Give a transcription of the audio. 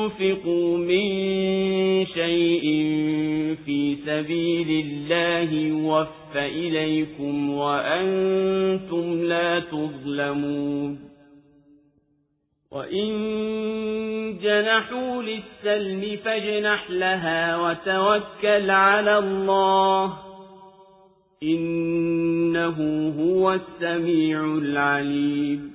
تنفقوا من شيء في سبيل الله يوفى إليكم وأنتم لا تظلمون. وإن جنحوا للسلم فاجنح لها وتوكل على الله. إنه هو السميع العليم.